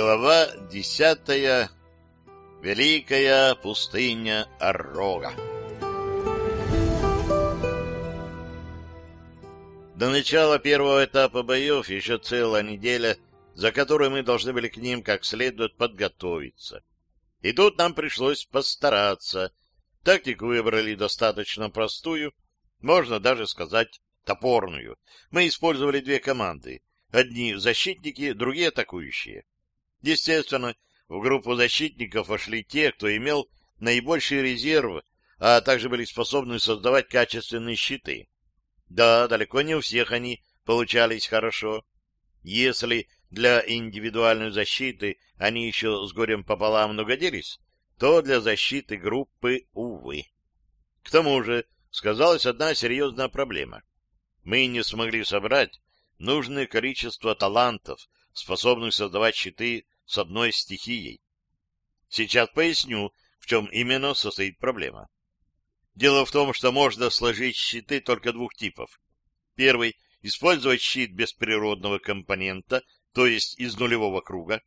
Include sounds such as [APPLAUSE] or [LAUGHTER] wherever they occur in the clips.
Глава десятая. Великая пустыня Орога. До начала первого этапа боев еще целая неделя, за которую мы должны были к ним как следует подготовиться. И тут нам пришлось постараться. Тактику выбрали достаточно простую, можно даже сказать топорную. Мы использовали две команды. Одни защитники, другие атакующие. Естественно, в группу защитников вошли те, кто имел наибольший резерв, а также были способны создавать качественные щиты. Да, далеко не у всех они получались хорошо. Если для индивидуальной защиты они еще с горем пополам нагодились, то для защиты группы, увы. К тому же сказалась одна серьезная проблема. Мы не смогли собрать нужное количество талантов, способных создавать щиты с одной стихией. Сейчас поясню, в чем именно состоит проблема. Дело в том, что можно сложить щиты только двух типов. Первый — использовать щит без природного компонента, то есть из нулевого круга.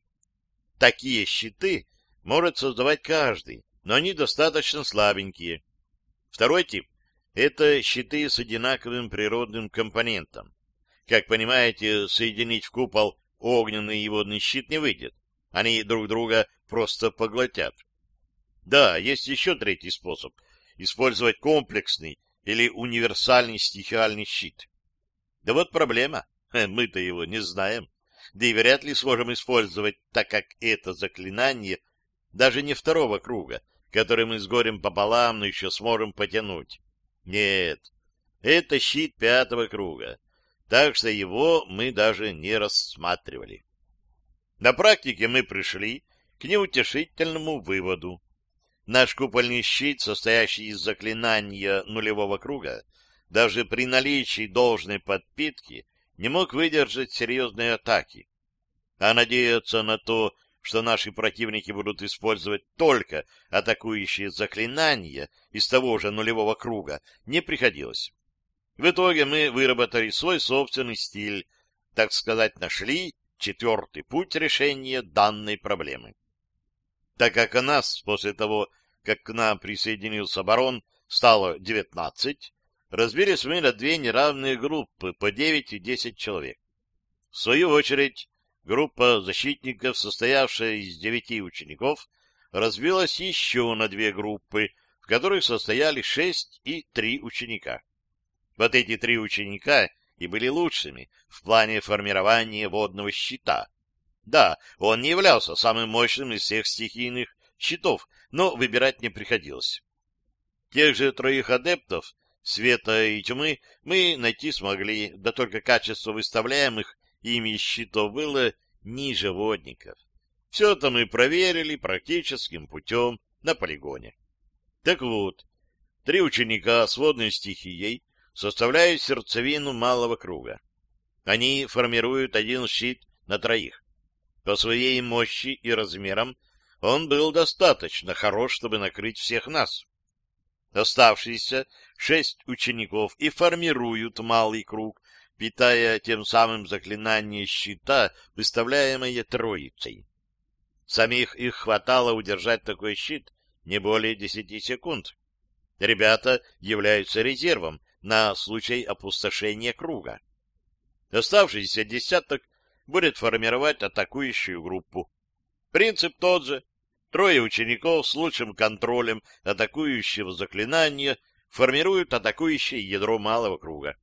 Такие щиты может создавать каждый, но они достаточно слабенькие. Второй тип — это щиты с одинаковым природным компонентом. Как понимаете, соединить в купол огненный и водный щит не выйдет. Они друг друга просто поглотят. Да, есть еще третий способ — использовать комплексный или универсальный стихиальный щит. Да вот проблема. Мы-то его не знаем. Да и вряд ли сможем использовать, так как это заклинание даже не второго круга, который мы с горем пополам, но еще сможем потянуть. Нет, это щит пятого круга, так что его мы даже не рассматривали. На практике мы пришли к неутешительному выводу. Наш купольный щит, состоящий из заклинания нулевого круга, даже при наличии должной подпитки, не мог выдержать серьезной атаки. А надеяться на то, что наши противники будут использовать только атакующие заклинания из того же нулевого круга, не приходилось. В итоге мы выработали свой собственный стиль, так сказать, нашли четвертый путь решения данной проблемы. Так как у нас после того, как к нам присоединился барон, стало 19, разбились мы на две неравные группы по 9 и 10 человек. В свою очередь, группа защитников, состоявшая из девяти учеников, разбилась еще на две группы, в которых состояли шесть и три ученика. Вот эти три ученика и были лучшими в плане формирования водного щита. Да, он не являлся самым мощным из всех стихийных щитов, но выбирать не приходилось. Тех же троих адептов, света и тьмы, мы найти смогли, да только качество выставляемых ими щитов было ниже водников. Все это мы проверили практическим путем на полигоне. Так вот, три ученика с водной стихией составляют сердцевину малого круга. Они формируют один щит на троих. По своей мощи и размерам он был достаточно хорош, чтобы накрыть всех нас. Оставшиеся шесть учеников и формируют малый круг, питая тем самым заклинание щита, выставляемое троицей. Самих их хватало удержать такой щит не более десяти секунд. Ребята являются резервом, на случай опустошения круга. Оставшийся десяток будет формировать атакующую группу. Принцип тот же. Трое учеников с лучшим контролем атакующего заклинания формируют атакующее ядро малого круга.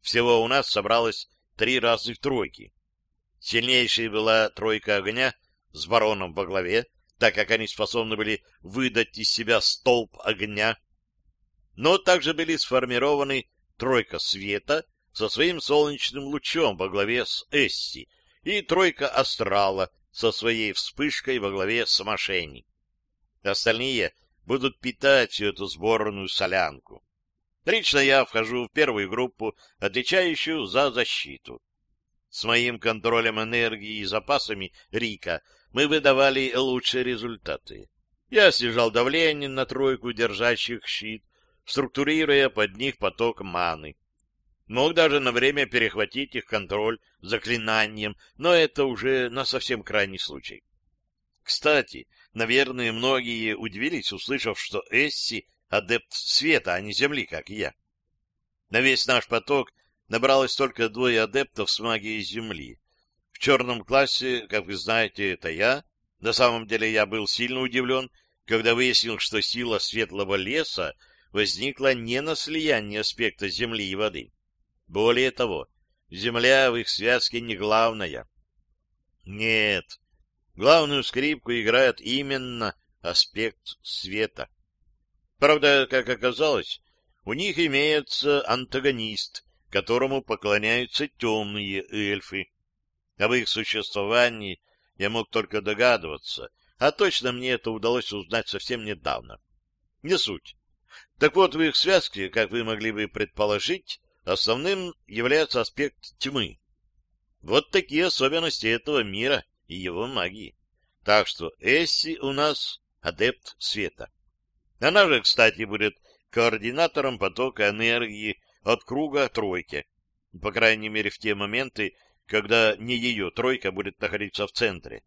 Всего у нас собралось три разных тройки. Сильнейшей была тройка огня с бароном во главе, так как они способны были выдать из себя столб огня но также были сформированы тройка света со своим солнечным лучом во главе с Эсси и тройка астрала со своей вспышкой во главе с Машени. Остальные будут питать всю эту сборную солянку. Лично я вхожу в первую группу, отвечающую за защиту. С моим контролем энергии и запасами Рика мы выдавали лучшие результаты. Я снижал давление на тройку держащих щит, структурируя под них поток маны. Мог даже на время перехватить их контроль заклинанием, но это уже на совсем крайний случай. Кстати, наверное, многие удивились, услышав, что Эсси — адепт света, а не земли, как я. На весь наш поток набралось только двое адептов с магией земли. В черном классе, как вы знаете, это я. На самом деле я был сильно удивлен, когда выяснил, что сила светлого леса возникла не на слиянии аспекта земли и воды. Более того, земля в их связке не главная. Нет, главную скрипку играет именно аспект света. Правда, как оказалось, у них имеется антагонист, которому поклоняются темные эльфы. Об их существовании я мог только догадываться, а точно мне это удалось узнать совсем недавно. Не суть. Так вот, в их связке, как вы могли бы предположить, основным является аспект тьмы. Вот такие особенности этого мира и его магии. Так что Эсси у нас адепт света. Она же, кстати, будет координатором потока энергии от круга тройки, по крайней мере в те моменты, когда не ее тройка будет находиться в центре.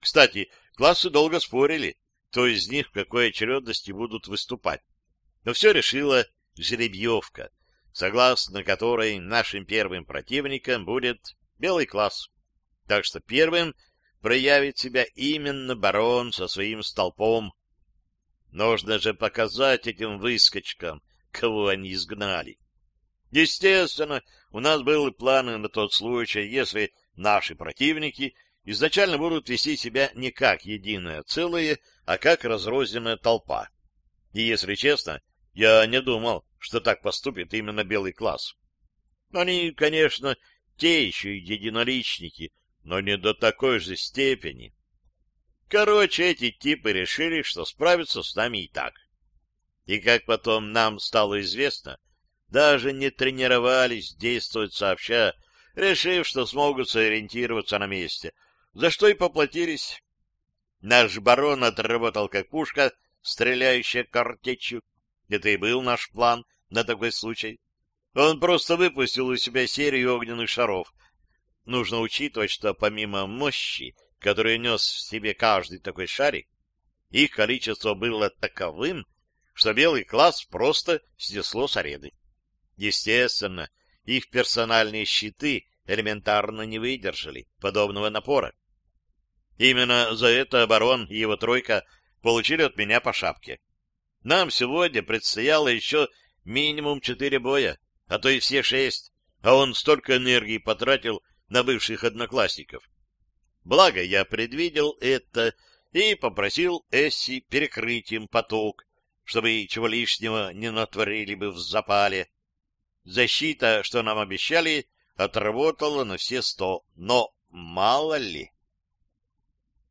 Кстати, классы долго спорили, кто из них в какой очередности будут выступать. Но все решила жеребьевка, согласно которой нашим первым противником будет белый класс. Так что первым проявит себя именно барон со своим столпом. Нужно же показать этим выскочкам, кого они изгнали. Естественно, у нас были планы на тот случай, если наши противники изначально будут вести себя не как единое целое, а как разрозненная толпа. И, если честно, я не думал, что так поступит именно белый класс. Они, конечно, те еще единоличники, но не до такой же степени. Короче, эти типы решили, что справятся с нами и так. И как потом нам стало известно, даже не тренировались действовать сообща, решив, что смогут сориентироваться на месте, за что и поплатились. Наш барон отработал как пушка, стреляющая картечью. Это и был наш план на такой случай. Он просто выпустил из себя серию огненных шаров. Нужно учитывать, что помимо мощи, которую нес в себе каждый такой шарик, их количество было таковым, что белый класс просто снесло с арены. Естественно, их персональные щиты элементарно не выдержали подобного напора. Именно за это оборон и его тройка получили от меня по шапке. Нам сегодня предстояло еще минимум четыре боя, а то и все шесть, а он столько энергии потратил на бывших одноклассников. Благо, я предвидел это и попросил Эсси перекрыть им поток, чтобы чего лишнего не натворили бы в запале. Защита, что нам обещали, отработала на все сто, но мало ли.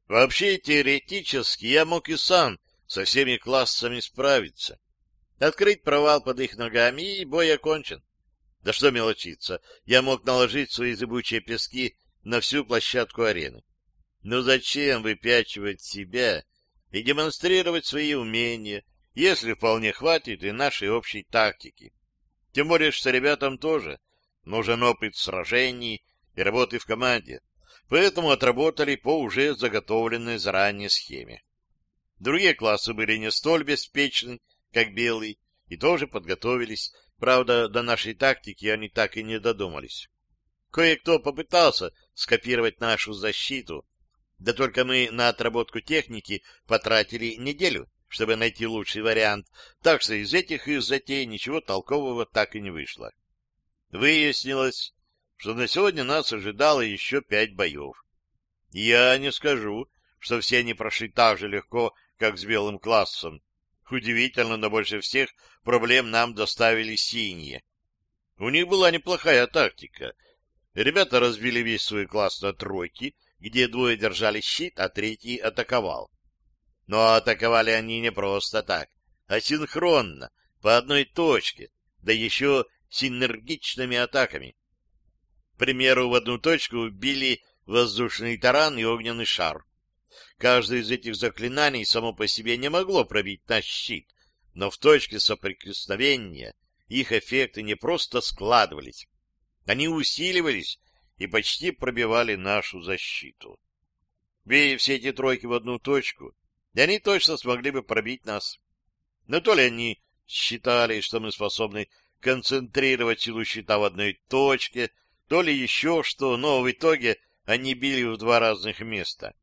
Вообще, теоретически, я мог и сам со всеми классами справиться. Открыть провал под их ногами, и бой окончен. Да что мелочиться, я мог наложить свои зыбучие пески на всю площадку арены. Но зачем выпячивать себя и демонстрировать свои умения, если вполне хватит и нашей общей тактики? Тем более, что ребятам тоже нужен опыт сражений и работы в команде, поэтому отработали по уже заготовленной заранее схеме. Другие классы были не столь беспечны, как белый, и тоже подготовились, правда, до нашей тактики они так и не додумались. Кое-кто попытался скопировать нашу защиту, да только мы на отработку техники потратили неделю, чтобы найти лучший вариант, так что из этих их затей ничего толкового так и не вышло. Выяснилось, что на сегодня нас ожидало еще пять боев. Я не скажу, что все они прошли так же легко, как с белым классом. Удивительно, но больше всех проблем нам доставили синие. У них была неплохая тактика. Ребята разбили весь свой класс на тройки, где двое держали щит, а третий атаковал. Но атаковали они не просто так, а синхронно, по одной точке, да еще синергичными атаками. К примеру, в одну точку убили воздушный таран и огненный шар. Каждое из этих заклинаний само по себе не могло пробить наш щит, но в точке соприкосновения их эффекты не просто складывались, они усиливались и почти пробивали нашу защиту. Бей все эти тройки в одну точку, и они точно смогли бы пробить нас. Но то ли они считали, что мы способны концентрировать силу щита в одной точке, то ли еще что, но в итоге они били в два разных места.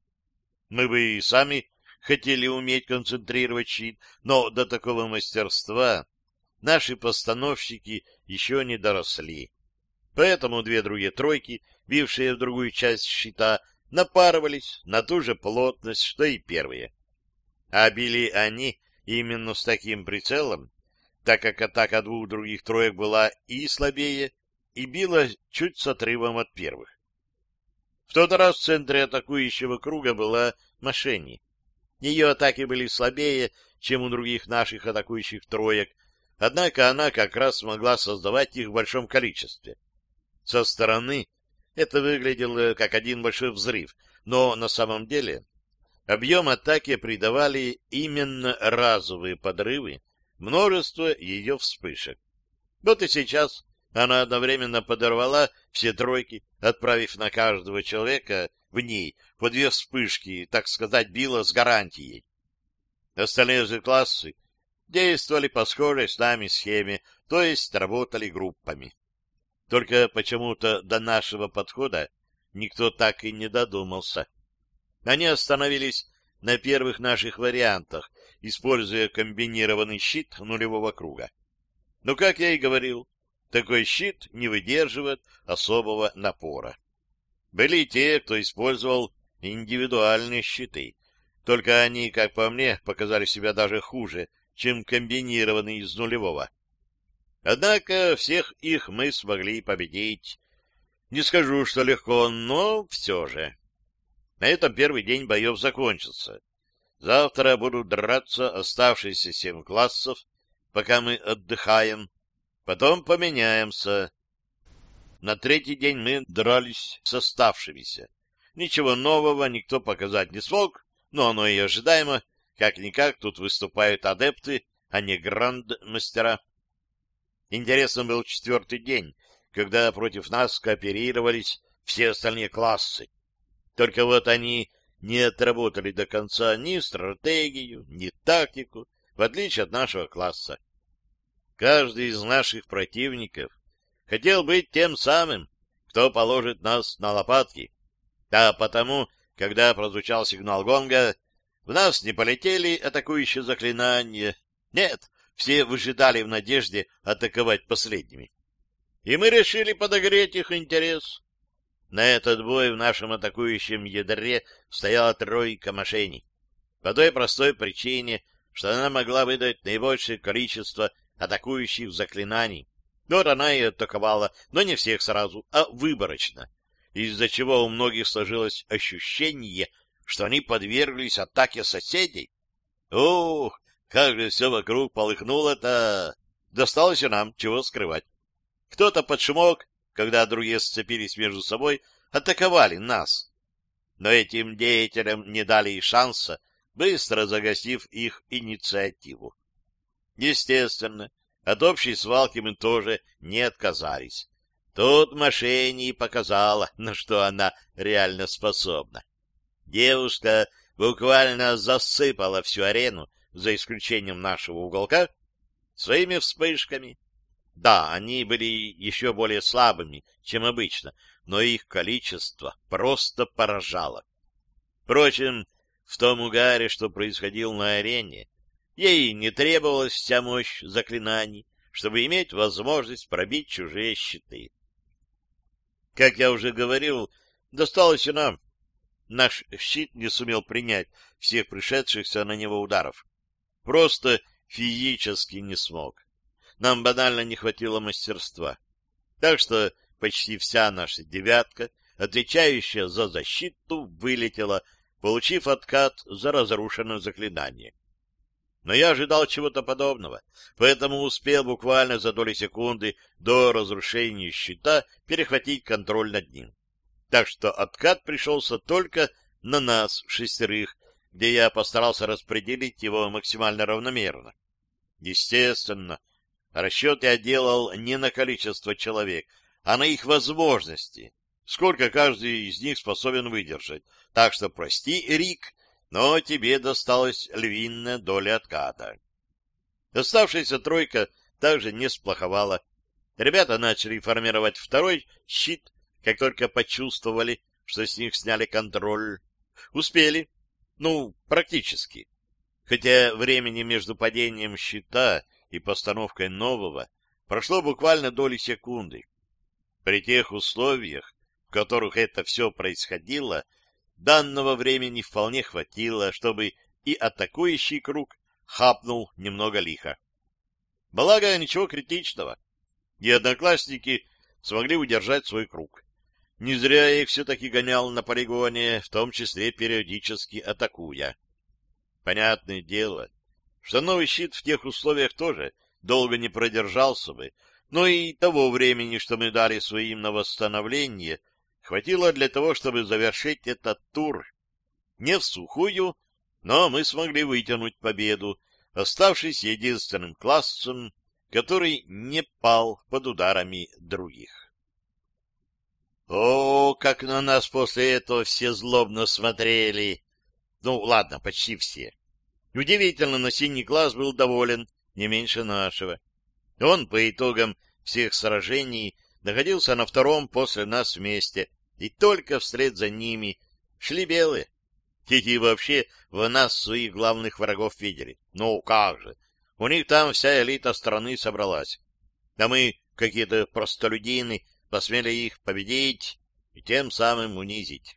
Мы бы и сами хотели уметь концентрировать щит, но до такого мастерства наши постановщики еще не доросли. Поэтому две другие тройки, бившие в другую часть щита, напарывались на ту же плотность, что и первые. А били они именно с таким прицелом, так как атака двух других троек была и слабее, и била чуть с отрывом от первых. В тот раз в центре атакующего круга была Мошенни. Ее атаки были слабее, чем у других наших атакующих троек, однако она как раз смогла создавать их в большом количестве. Со стороны это выглядело как один большой взрыв, но на самом деле объем атаки придавали именно разовые подрывы, множество ее вспышек. Вот и сейчас она одновременно подорвала все тройки, отправив на каждого человека в ней по две вспышки, так сказать, била с гарантией. Остальные же классы действовали по схожей с нами схеме, то есть работали группами. Только почему-то до нашего подхода никто так и не додумался. Они остановились на первых наших вариантах, используя комбинированный щит нулевого круга. Но, как я и говорил, такой щит не выдерживает особого напора. Были те, кто использовал индивидуальные щиты, только они, как по мне, показали себя даже хуже, чем комбинированные из нулевого. Однако всех их мы смогли победить. Не скажу, что легко, но все же. На этом первый день боев закончился. Завтра будут драться оставшиеся семь классов, пока мы отдыхаем. Потом поменяемся. На третий день мы дрались с оставшимися. Ничего нового никто показать не смог, но оно и ожидаемо. Как-никак тут выступают адепты, а не гранд-мастера. Интересным был четвертый день, когда против нас кооперировались все остальные классы. Только вот они не отработали до конца ни стратегию, ни тактику, в отличие от нашего класса. Каждый из наших противников хотел быть тем самым, кто положит нас на лопатки. А потому, когда прозвучал сигнал гонга, в нас не полетели атакующие заклинания. Нет, все выжидали в надежде атаковать последними. И мы решили подогреть их интерес. На этот бой в нашем атакующем ядре стояла тройка мошенник. По той простой причине, что она могла выдать наибольшее количество атакующих заклинаний. Вот она и атаковала, но не всех сразу, а выборочно, из-за чего у многих сложилось ощущение, что они подверглись атаке соседей. Ух, как же все вокруг полыхнуло-то! Досталось и нам, чего скрывать. Кто-то под шумок, когда другие сцепились между собой, атаковали нас. Но этим деятелям не дали и шанса, быстро загасив их инициативу. Естественно, от общей свалки мы тоже не отказались. Тут мошенни показала, [LAUGHS] на что она реально способна. Девушка буквально засыпала всю арену за исключением нашего уголка, своими вспышками. Да, они были еще более слабыми, чем обычно, но их количество просто поражало. Впрочем, в том угаре, что происходил на арене, ей не требовалась вся мощь заклинаний, чтобы иметь возможность пробить чужие щиты. Как я уже говорил, досталось и нам. Наш щит не сумел принять всех пришедшихся на него ударов просто физически не смог. Нам банально не хватило мастерства. Так что почти вся наша девятка, отвечающая за защиту, вылетела, получив откат за разрушенное заклинание. Но я ожидал чего-то подобного, поэтому успел буквально за доли секунды до разрушения щита перехватить контроль над ним. Так что откат пришелся только на нас, шестерых, где я постарался распределить его максимально равномерно. Естественно, расчет я делал не на количество человек, а на их возможности. сколько каждый из них способен выдержать. Так что прости, Рик, но тебе досталась львиная доля отката. Оставшаяся тройка также не сплоховала. Ребята начали формировать второй щит, как только почувствовали, что с них сняли контроль. Успели. Ну, практически. Хотя времени между падением щита и постановкой нового прошло буквально доли секунды. При тех условиях, в которых это все происходило, данного времени вполне хватило, чтобы и атакующий круг хапнул немного лихо. Благо, ничего критичного. И одноклассники смогли удержать свой круг. Не зря я их все-таки гонял на полигоне, в том числе периодически атакуя. Понятное дело, что новый щит в тех условиях тоже долго не продержался бы, но и того времени, что мы дали своим на восстановление, хватило для того, чтобы завершить этот тур. Не в сухую, но мы смогли вытянуть победу, оставшись единственным классом, который не пал под ударами других. О, как на нас после этого все злобно смотрели! Ну, ладно, почти все. Удивительно, но синий класс был доволен не меньше нашего. Он по итогам всех сражений находился на втором после нас месте, и только вслед за ними шли белые. Эти вообще в нас своих главных врагов видели. Ну, как же! У них там вся элита страны собралась. А мы, какие-то простолюдины, посмели их победить и тем самым унизить.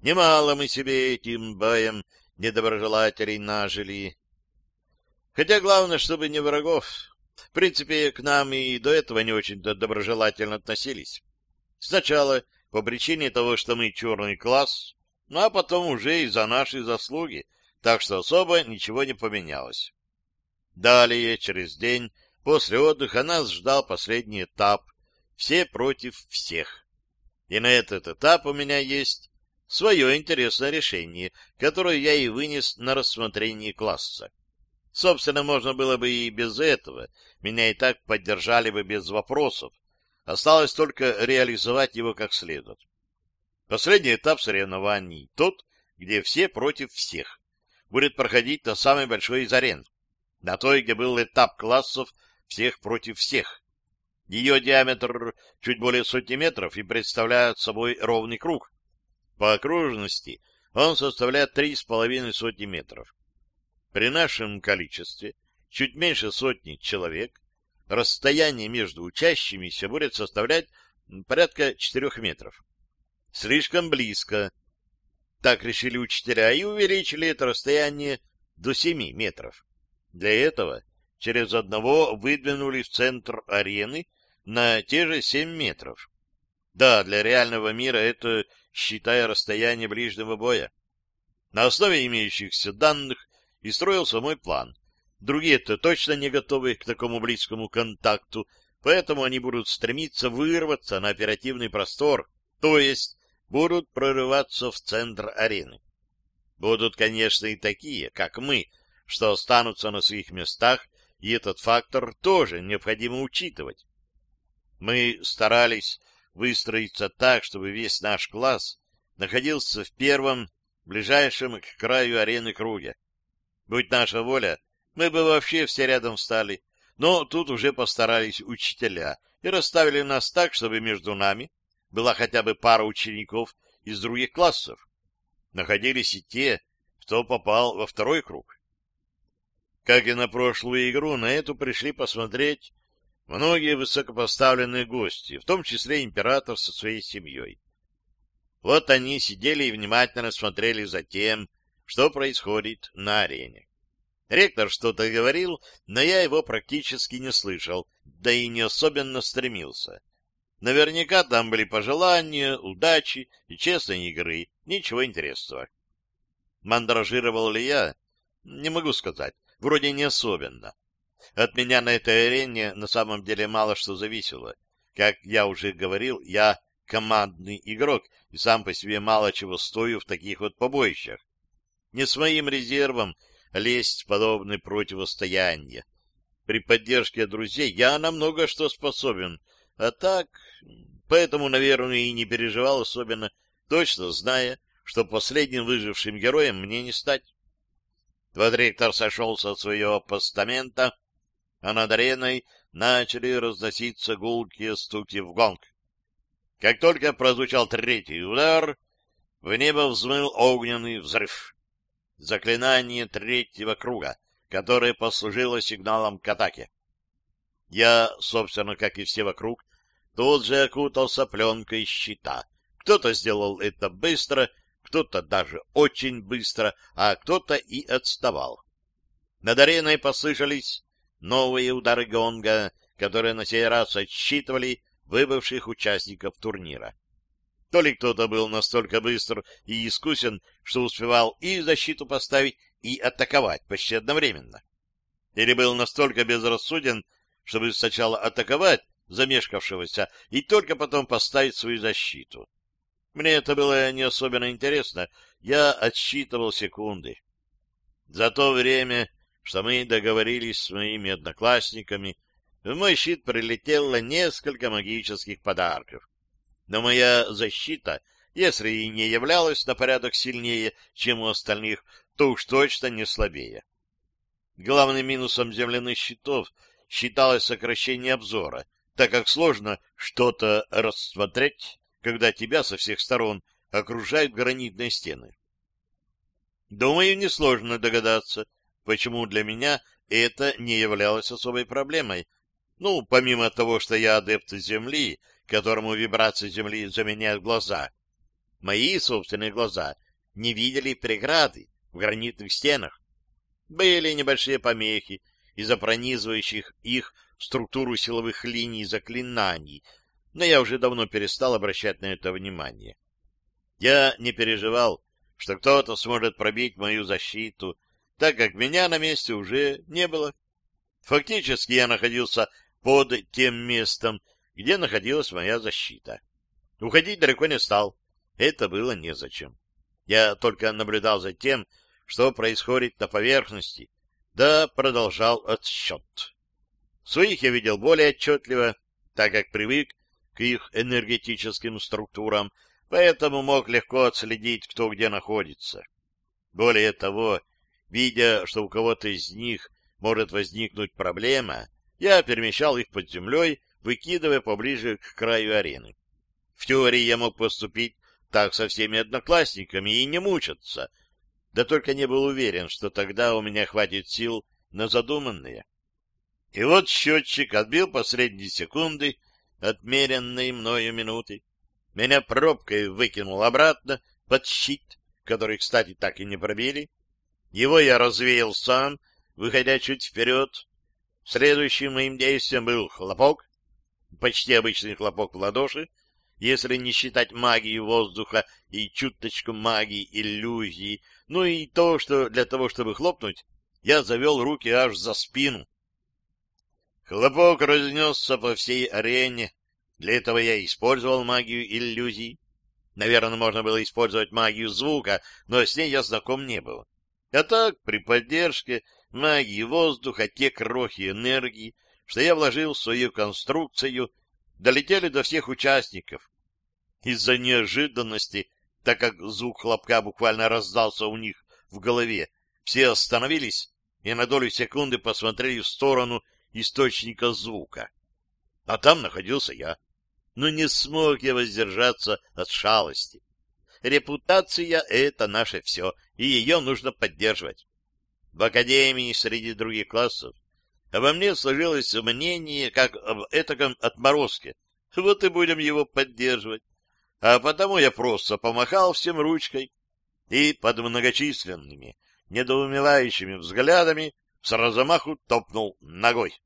Немало мы себе этим боем недоброжелателей нажили. Хотя главное, чтобы не врагов. В принципе, к нам и до этого не очень-то доброжелательно относились. Сначала по причине того, что мы черный класс, ну а потом уже из-за нашей заслуги, так что особо ничего не поменялось. Далее, через день, после отдыха, нас ждал последний этап «Все против всех». И на этот этап у меня есть свое интересное решение, которое я и вынес на рассмотрение класса. Собственно, можно было бы и без этого, меня и так поддержали бы без вопросов. Осталось только реализовать его как следует. Последний этап соревнований, тот, где все против всех, будет проходить на самой большой из арен, на той, где был этап классов всех против всех. Ее диаметр чуть более сотни метров и представляет собой ровный круг, по окружности он составляет три с половиной сотни метров. При нашем количестве, чуть меньше сотни человек, расстояние между учащимися будет составлять порядка четырех метров. Слишком близко. Так решили учителя и увеличили это расстояние до семи метров. Для этого через одного выдвинули в центр арены на те же семь метров. Да, для реального мира это считая расстояние ближнего боя. На основе имеющихся данных и строился мой план. Другие-то точно не готовы к такому близкому контакту, поэтому они будут стремиться вырваться на оперативный простор, то есть будут прорываться в центр арены. Будут, конечно, и такие, как мы, что останутся на своих местах, и этот фактор тоже необходимо учитывать. Мы старались выстроиться так, чтобы весь наш класс находился в первом, ближайшем к краю арены круге. Будь наша воля, мы бы вообще все рядом встали, но тут уже постарались учителя и расставили нас так, чтобы между нами была хотя бы пара учеников из других классов. Находились и те, кто попал во второй круг. Как и на прошлую игру, на эту пришли посмотреть многие высокопоставленные гости, в том числе император со своей семьей. Вот они сидели и внимательно смотрели за тем, что происходит на арене. Ректор что-то говорил, но я его практически не слышал, да и не особенно стремился. Наверняка там были пожелания, удачи и честной игры, ничего интересного. Мандражировал ли я? Не могу сказать. Вроде не особенно. От меня на этой арене на самом деле мало что зависело. Как я уже говорил, я командный игрок и сам по себе мало чего стою в таких вот побоищах. Не с моим резервом лезть в подобные противостояния. При поддержке друзей я на много что способен, а так поэтому, наверное, и не переживал особенно, точно зная, что последним выжившим героем мне не стать. Вот ректор сошел со своего постамента, а над ареной начали разноситься гулкие стуки в гонг. Как только прозвучал третий удар, в небо взмыл огненный взрыв. Заклинание третьего круга, которое послужило сигналом к атаке. Я, собственно, как и все вокруг, тут же окутался пленкой щита. Кто-то сделал это быстро, кто-то даже очень быстро, а кто-то и отставал. Над ареной послышались новые удары гонга, которые на сей раз отсчитывали выбывших участников турнира. То ли кто-то был настолько быстр и искусен, что успевал и защиту поставить, и атаковать почти одновременно. Или был настолько безрассуден, чтобы сначала атаковать замешкавшегося и только потом поставить свою защиту. Мне это было не особенно интересно, я отсчитывал секунды. За то время, что мы договорились с моими одноклассниками, в мой щит прилетело несколько магических подарков. Но моя защита, если и не являлась на порядок сильнее, чем у остальных, то уж точно не слабее. Главным минусом земляных щитов считалось сокращение обзора, так как сложно что-то рассмотреть, когда тебя со всех сторон окружают гранитные стены. Думаю, несложно догадаться, почему для меня это не являлось особой проблемой. Ну, помимо того, что я адепт Земли, которому вибрации Земли заменяют глаза, мои собственные глаза не видели преграды в гранитных стенах. Были небольшие помехи из-за пронизывающих их структуру силовых линий заклинаний, но я уже давно перестал обращать на это внимание. Я не переживал, что кто-то сможет пробить мою защиту, так как меня на месте уже не было. Фактически я находился под тем местом, где находилась моя защита. Уходить далеко не стал. Это было незачем. Я только наблюдал за тем, что происходит на поверхности, да продолжал отсчет. Своих я видел более отчетливо, так как привык к их энергетическим структурам, поэтому мог легко отследить, кто где находится. Более того, видя, что у кого-то из них может возникнуть проблема, я перемещал их под землей, выкидывая поближе к краю арены. В теории я мог поступить так со всеми одноклассниками и не мучаться, да только не был уверен, что тогда у меня хватит сил на задуманное. И вот счетчик отбил последние секунды, отмеренные мною минуты. Меня пробкой выкинул обратно под щит, который, кстати, так и не пробили. Его я развеял сам, выходя чуть вперед. Следующим моим действием был хлопок, почти обычный хлопок в ладоши, если не считать магии воздуха и чуточку магии иллюзии, ну и то, что для того, чтобы хлопнуть, я завел руки аж за спину. Хлопок разнесся по всей арене. Для этого я использовал магию иллюзий. Наверное, можно было использовать магию звука, но с ней я знаком не был. А так, при поддержке магии воздуха, те крохи энергии, что я вложил в свою конструкцию, долетели до всех участников. Из-за неожиданности, так как звук хлопка буквально раздался у них в голове, все остановились и на долю секунды посмотрели в сторону источника звука. А там находился я. Но не смог я воздержаться от шалости. Репутация — это наше все, и ее нужно поддерживать. В академии среди других классов обо мне сложилось мнение, как об этаком отморозке. Вот и будем его поддерживать. А потому я просто помахал всем ручкой и под многочисленными, недоумевающими взглядами с размаху топнул ногой.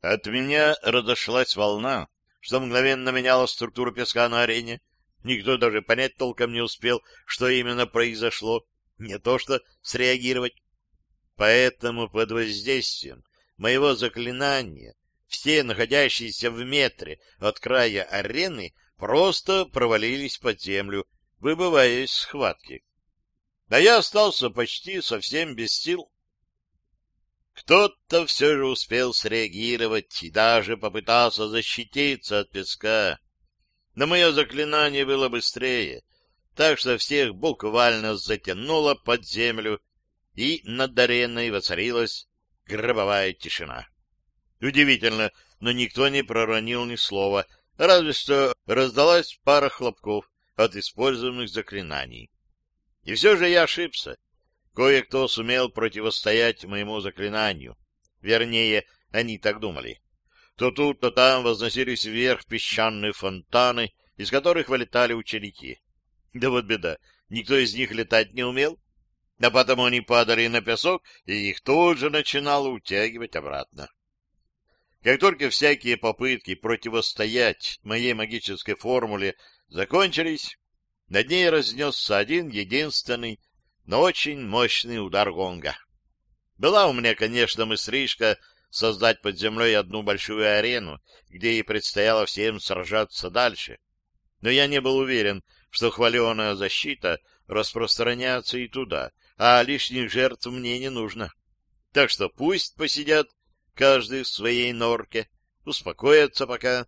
От меня разошлась волна, что мгновенно меняла структуру песка на арене. Никто даже понять толком не успел, что именно произошло, не то что среагировать. Поэтому под воздействием моего заклинания все находящиеся в метре от края арены просто провалились под землю, выбывая из схватки. А я остался почти совсем без сил. Кто-то все же успел среагировать и даже попытался защититься от песка. Но мое заклинание было быстрее, так что всех буквально затянуло под землю, и над ареной воцарилась гробовая тишина. Удивительно, но никто не проронил ни слова, разве что раздалась пара хлопков от используемых заклинаний. И все же я ошибся. Кое-кто сумел противостоять моему заклинанию. Вернее, они так думали. То тут, то там возносились вверх песчаные фонтаны, из которых вылетали ученики. Да вот беда, никто из них летать не умел, а потому они падали на песок, и их тут же начинало утягивать обратно. Как только всякие попытки противостоять моей магической формуле закончились, над ней разнесся один единственный, но очень мощный удар гонга. Была у меня, конечно, мыслишка создать под землей одну большую арену, где и предстояло всем сражаться дальше. Но я не был уверен, что хваленая защита распространяется и туда, а лишних жертв мне не нужно. Так что пусть посидят каждый в своей норке, успокоятся пока.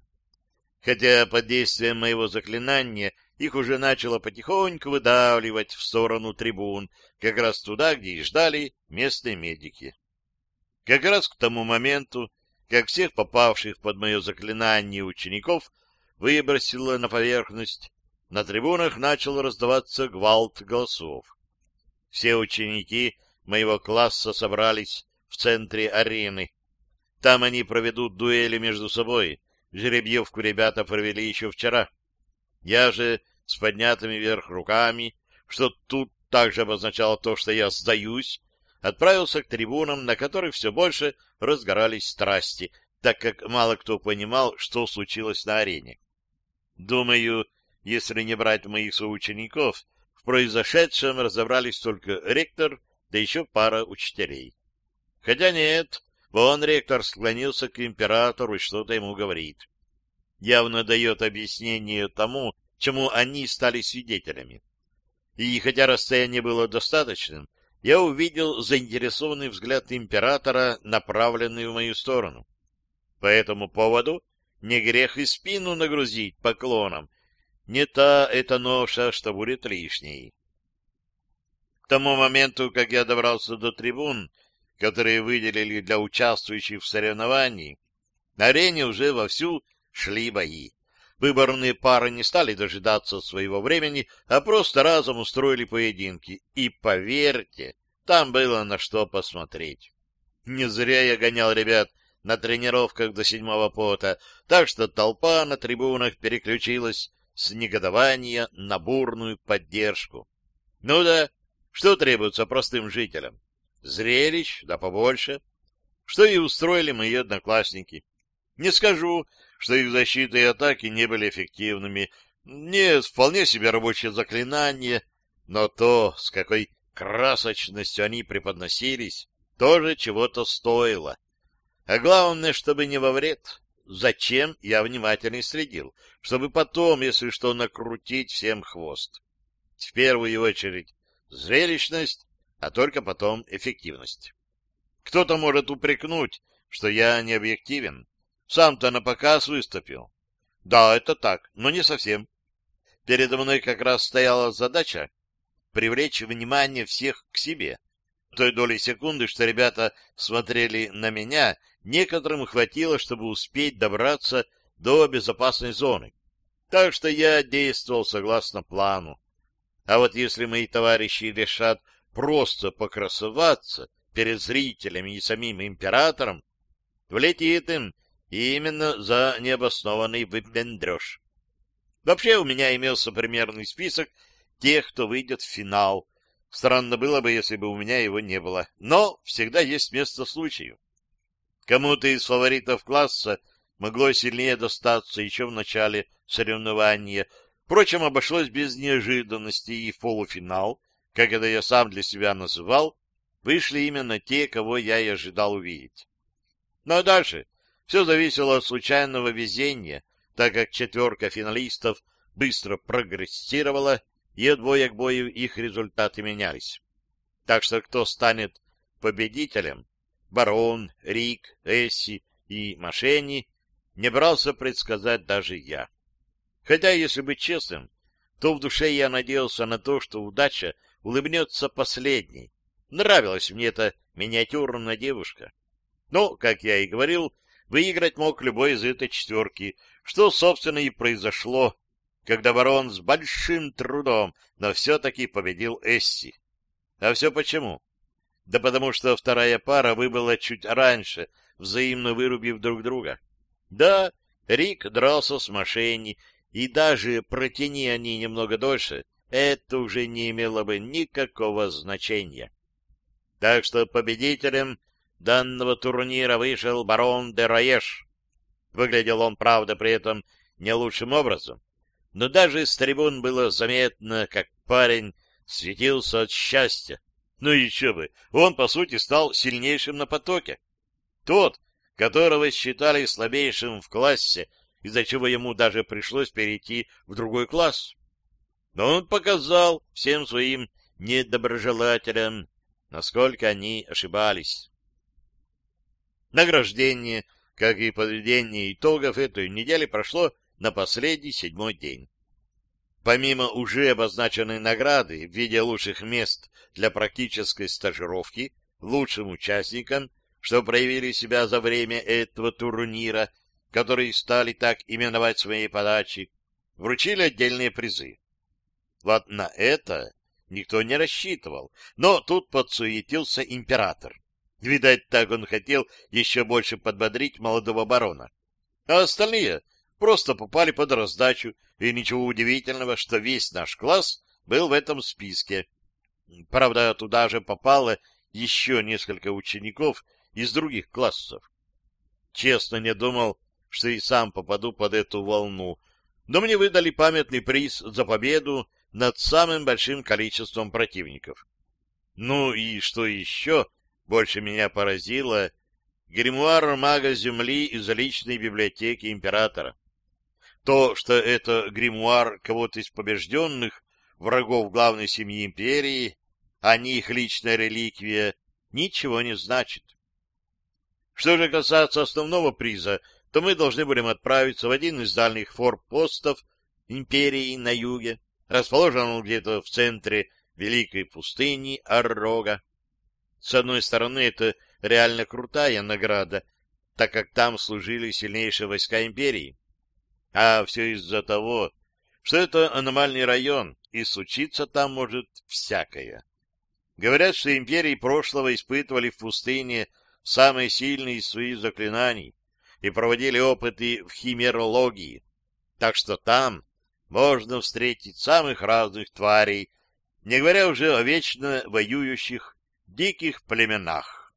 Хотя под действием моего заклинания их уже начало потихоньку выдавливать в сторону трибун, как раз туда, где и ждали местные медики. Как раз к тому моменту, как всех попавших под мое заклинание учеников выбросило на поверхность, на трибунах начал раздаваться гвалт голосов. Все ученики моего класса собрались в центре арены. Там они проведут дуэли между собой. Жеребьевку ребята провели еще вчера. Я же с поднятыми вверх руками, что тут также обозначало то, что я сдаюсь, отправился к трибунам, на которых все больше разгорались страсти, так как мало кто понимал, что случилось на арене. Думаю, если не брать моих соучеников, произошедшем разобрались только ректор, да еще пара учителей. Хотя нет, вон ректор склонился к императору и что-то ему говорит. Явно дает объяснение тому, чему они стали свидетелями. И хотя расстояние было достаточным, я увидел заинтересованный взгляд императора, направленный в мою сторону. По этому поводу не грех и спину нагрузить поклоном. Не та эта ноша, что будет лишней. К тому моменту, как я добрался до трибун, которые выделили для участвующих в соревновании, на арене уже вовсю шли бои. Выборные пары не стали дожидаться своего времени, а просто разом устроили поединки. И поверьте, там было на что посмотреть. Не зря я гонял ребят на тренировках до седьмого пота, так что толпа на трибунах переключилась с негодования на бурную поддержку. Ну да, что требуется простым жителям? Зрелищ, да побольше. Что и устроили мои одноклассники. Не скажу, что их защита и атаки не были эффективными. Нет, вполне себе рабочее заклинание, но то, с какой красочностью они преподносились, тоже чего-то стоило. А главное, чтобы не во вред. Зачем, я внимательно следил, чтобы потом, если что, накрутить всем хвост. В первую очередь зрелищность, а только потом эффективность. Кто-то может упрекнуть, что я не объективен. Сам-то на показ выступил. Да, это так, но не совсем. Передо мной как раз стояла задача привлечь внимание всех к себе. Той доли секунды, что ребята смотрели на меня, некоторым хватило, чтобы успеть добраться до безопасной зоны. Так что я действовал согласно плану. А вот если мои товарищи решат просто покрасоваться перед зрителями и самим императором, влетит им именно за необоснованный выпендреж. Вообще у меня имелся примерный список тех, кто выйдет в финал. Странно было бы, если бы у меня его не было. Но всегда есть место случаю. Кому-то из фаворитов класса могло сильнее достаться еще в начале соревнования. Впрочем, обошлось без неожиданности и в полуфинал, как это я сам для себя называл, вышли именно те, кого я и ожидал увидеть. Ну а дальше все зависело от случайного везения, так как четверка финалистов быстро прогрессировала, и от боя к бою их результаты менялись. Так что кто станет победителем, барон, Рик, Эсси и Машени, не брался предсказать даже я. Хотя, если быть честным, то в душе я надеялся на то, что удача улыбнется последней. Нравилась мне эта миниатюрная девушка. Но, как я и говорил, выиграть мог любой из этой четверки, что, собственно, и произошло, когда барон с большим трудом, но все-таки победил Эсси. А все почему? Да потому что вторая пара выбыла чуть раньше, взаимно вырубив друг друга. Да, Рик дрался с Машенни, и даже протяни они немного дольше, это уже не имело бы никакого значения. Так что победителем данного турнира вышел барон де Раеш. Выглядел он, правда, при этом не лучшим образом, но даже с трибун было заметно, как парень светился от счастья. Ну еще бы, он, по сути, стал сильнейшим на потоке. Тот, которого считали слабейшим в классе, из-за чего ему даже пришлось перейти в другой класс. Но он показал всем своим недоброжелателям, насколько они ошибались. Награждение, как и подведение итогов этой недели, прошло на последний седьмой день. Помимо уже обозначенной награды в виде лучших мест для практической стажировки лучшим участникам, что проявили себя за время этого турнира, которые стали так именовать своей подачи, вручили отдельные призы. Вот на это никто не рассчитывал, но тут подсуетился император. Видать, так он хотел еще больше подбодрить молодого барона. А остальные просто попали под раздачу, и ничего удивительного, что весь наш класс был в этом списке. Правда, туда же попало еще несколько учеников из других классов. Честно не думал, что и сам попаду под эту волну, но мне выдали памятный приз за победу над самым большим количеством противников. Ну и что еще больше меня поразило, гримуар мага Земли из личной библиотеки императора. То, что это гримуар кого-то из побежденных, врагов главной семьи империи, а не их личная реликвия, ничего не значит. Что же касается основного приза, то мы должны будем отправиться в один из дальних форпостов империи на юге, расположенный где-то в центре великой пустыни Аррога. С одной стороны, это реально крутая награда, так как там служили сильнейшие войска империи. А все из-за того, что это аномальный район, и случиться там может всякое. Говорят, что империи прошлого испытывали в пустыне самые сильные из своих заклинаний и проводили опыты в химерологии, так что там можно встретить самых разных тварей, не говоря уже о вечно воюющих диких племенах.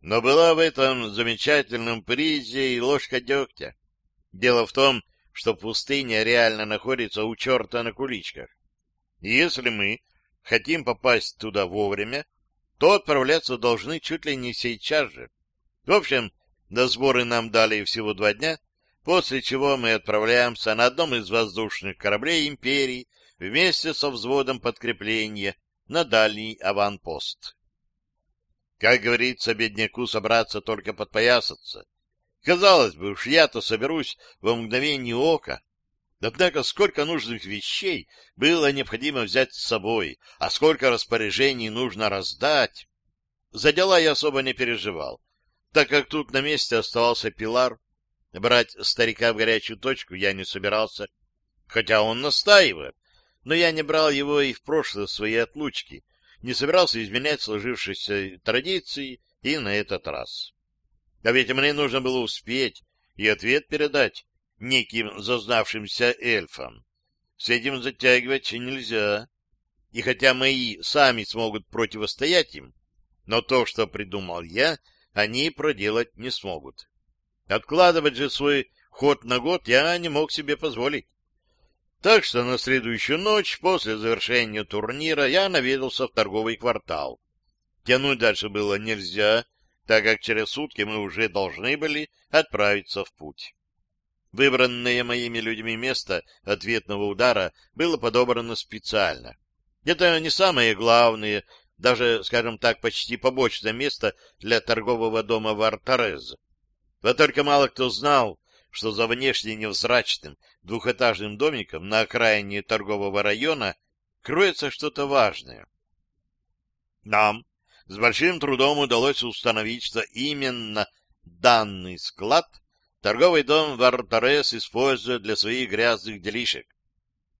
Но была в этом замечательном призе и ложка дегтя. Дело в том, что пустыня реально находится у черта на куличках. И если мы хотим попасть туда вовремя, то отправляться должны чуть ли не сейчас же. В общем, до сборы нам дали всего два дня, после чего мы отправляемся на одном из воздушных кораблей империи вместе со взводом подкрепления на дальний аванпост. Как говорится, бедняку собраться только подпоясаться. Казалось бы, уж я-то соберусь во мгновение ока. Однако сколько нужных вещей было необходимо взять с собой, а сколько распоряжений нужно раздать. За дела я особо не переживал, так как тут на месте оставался Пилар, Брать старика в горячую точку я не собирался, хотя он настаивает, но я не брал его и в прошлые свои отлучки, не собирался изменять сложившиеся традиции и на этот раз. А ведь мне нужно было успеть и ответ передать неким зазнавшимся эльфам. С этим затягивать нельзя. И хотя мои сами смогут противостоять им, но то, что придумал я, они проделать не смогут. Откладывать же свой ход на год я не мог себе позволить. Так что на следующую ночь после завершения турнира я наведался в торговый квартал. Тянуть дальше было нельзя, так как через сутки мы уже должны были отправиться в путь. Выбранное моими людьми место ответного удара было подобрано специально. Это не самое главное, даже, скажем так, почти побочное место для торгового дома в Артарез. Вот только мало кто знал, что за внешне невзрачным двухэтажным домиком на окраине торгового района кроется что-то важное. Нам с большим трудом удалось установить, что именно данный склад торговый дом Вартарес использует для своих грязных делишек.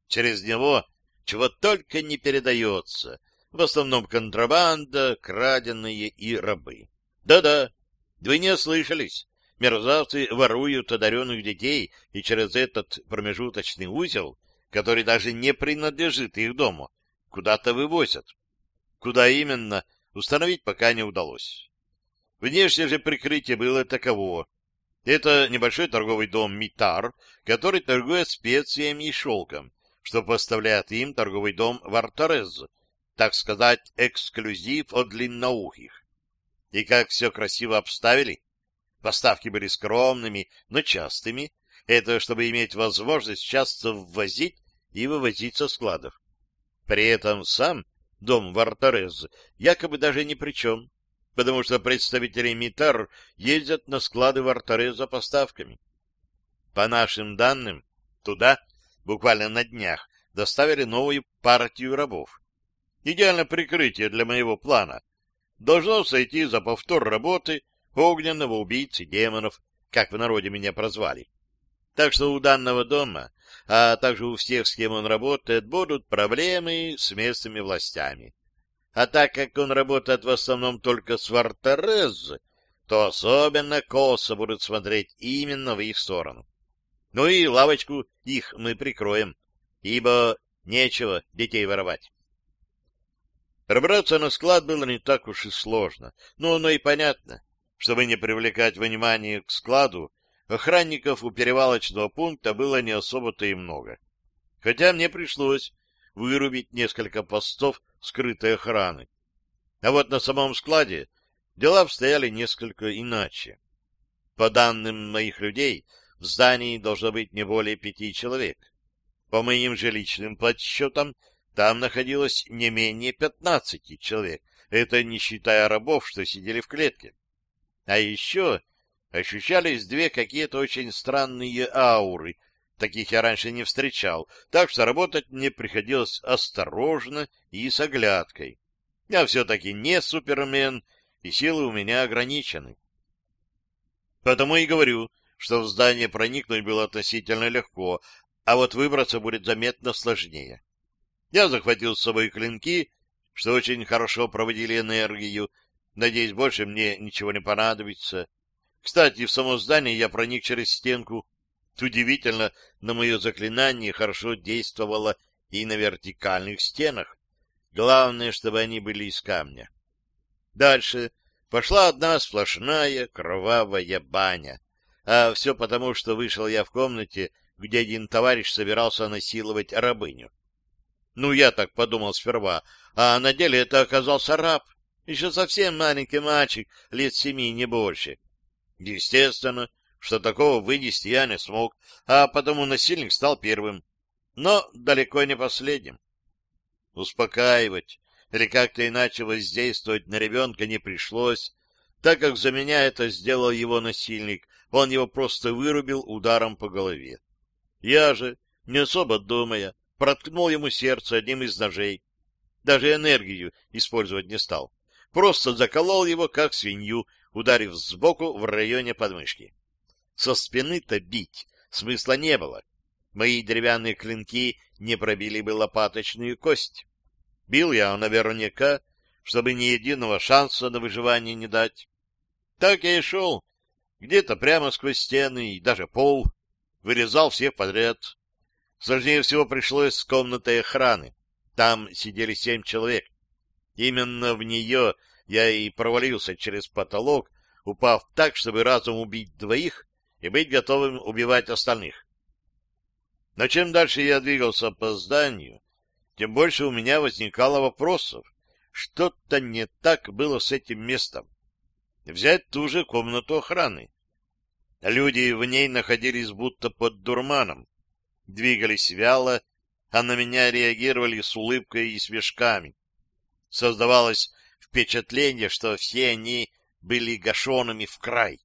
Через него чего только не передается, в основном контрабанда, краденые и рабы. Да-да, вы не ослышались. Мерзавцы воруют одаренных детей и через этот промежуточный узел, который даже не принадлежит их дому, куда-то вывозят. Куда именно, установить пока не удалось. Внешнее же прикрытие было таково. Это небольшой торговый дом «Митар», который торгует специями и шелком, что поставляет им торговый дом «Вартарез», так сказать, эксклюзив от длинноухих. И как все красиво обставили. Поставки были скромными, но частыми. Это чтобы иметь возможность часто ввозить и вывозить со складов. При этом сам дом Вартарез, якобы даже ни при чем, потому что представители МИТАР ездят на склады Вартарез за поставками. По нашим данным, туда, буквально на днях, доставили новую партию рабов. Идеальное прикрытие для моего плана. Должно сойти за повтор работы огненного убийцы демонов, как в народе меня прозвали. Так что у данного дома а также у всех, с кем он работает, будут проблемы с местными властями. А так как он работает в основном только с Вартерез, то особенно косо будут смотреть именно в их сторону. Ну и лавочку их мы прикроем, ибо нечего детей воровать. Пробраться на склад было не так уж и сложно, но оно и понятно. Чтобы не привлекать внимание к складу, Охранников у перевалочного пункта было не особо-то и много. Хотя мне пришлось вырубить несколько постов скрытой охраны. А вот на самом складе дела обстояли несколько иначе. По данным моих людей, в здании должно быть не более пяти человек. По моим же личным подсчетам, там находилось не менее пятнадцати человек. Это не считая рабов, что сидели в клетке. А еще ощущались две какие-то очень странные ауры. Таких я раньше не встречал, так что работать мне приходилось осторожно и с оглядкой. Я все-таки не супермен, и силы у меня ограничены. Потому и говорю, что в здание проникнуть было относительно легко, а вот выбраться будет заметно сложнее. Я захватил с собой клинки, что очень хорошо проводили энергию. Надеюсь, больше мне ничего не понадобится. Кстати, в само здание я проник через стенку. Удивительно, на мое заклинание хорошо действовало и на вертикальных стенах. Главное, чтобы они были из камня. Дальше пошла одна сплошная кровавая баня. А все потому, что вышел я в комнате, где один товарищ собирался насиловать рабыню. Ну, я так подумал сперва, а на деле это оказался раб, еще совсем маленький мальчик, лет семи, не больше. Естественно, что такого вынести я не смог, а потому насильник стал первым, но далеко не последним. Успокаивать или как-то иначе воздействовать на ребенка не пришлось, так как за меня это сделал его насильник, он его просто вырубил ударом по голове. Я же, не особо думая, проткнул ему сердце одним из ножей. Даже энергию использовать не стал. Просто заколол его, как свинью, ударив сбоку в районе подмышки. Со спины-то бить смысла не было. Мои деревянные клинки не пробили бы лопаточную кость. Бил я наверняка, чтобы ни единого шанса на выживание не дать. Так я и шел, где-то прямо сквозь стены и даже пол, вырезал всех подряд. Сложнее всего пришлось с комнатой охраны. Там сидели семь человек. Именно в нее я и провалился через потолок, упав так, чтобы разом убить двоих и быть готовым убивать остальных. Но чем дальше я двигался по зданию, тем больше у меня возникало вопросов. Что-то не так было с этим местом. Взять ту же комнату охраны. Люди в ней находились будто под дурманом, двигались вяло, а на меня реагировали с улыбкой и смешками. Создавалось впечатление, что все они были гашенными в край.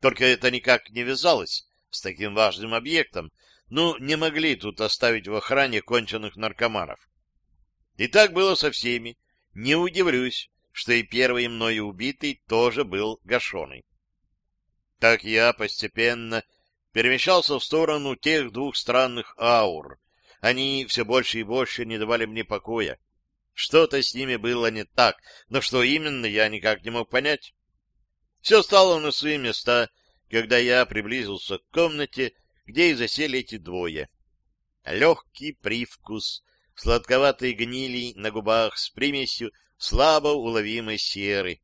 Только это никак не вязалось с таким важным объектом, ну, не могли тут оставить в охране конченых наркоманов. И так было со всеми. Не удивлюсь, что и первый мною убитый тоже был гашеный. Так я постепенно перемещался в сторону тех двух странных аур. Они все больше и больше не давали мне покоя. Что-то с ними было не так, но что именно, я никак не мог понять. Все стало на свои места, когда я приблизился к комнате, где и засели эти двое. Легкий привкус сладковатой гнили на губах с примесью слабо уловимой серы.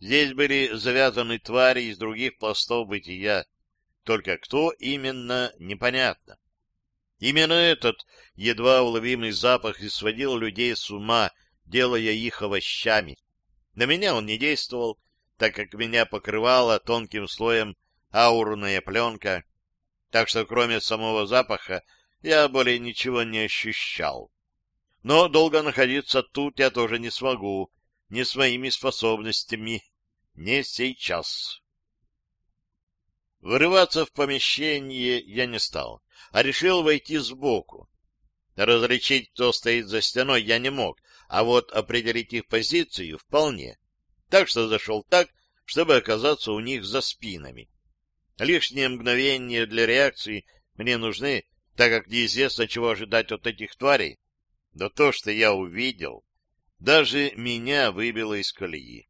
Здесь были завязаны твари из других пластов бытия, только кто именно, непонятно. Именно этот едва уловимый запах и сводил людей с ума, делая их овощами. На меня он не действовал, так как меня покрывала тонким слоем аурная пленка, так что кроме самого запаха я более ничего не ощущал. Но долго находиться тут я тоже не смогу, не с моими способностями, не сейчас. Вырываться в помещение я не стал, а решил войти сбоку. Различить, кто стоит за стеной, я не мог, а вот определить их позицию вполне. Так что зашел так, чтобы оказаться у них за спинами. Лишние мгновения для реакции мне нужны, так как неизвестно, чего ожидать от этих тварей. Но то, что я увидел, даже меня выбило из колеи.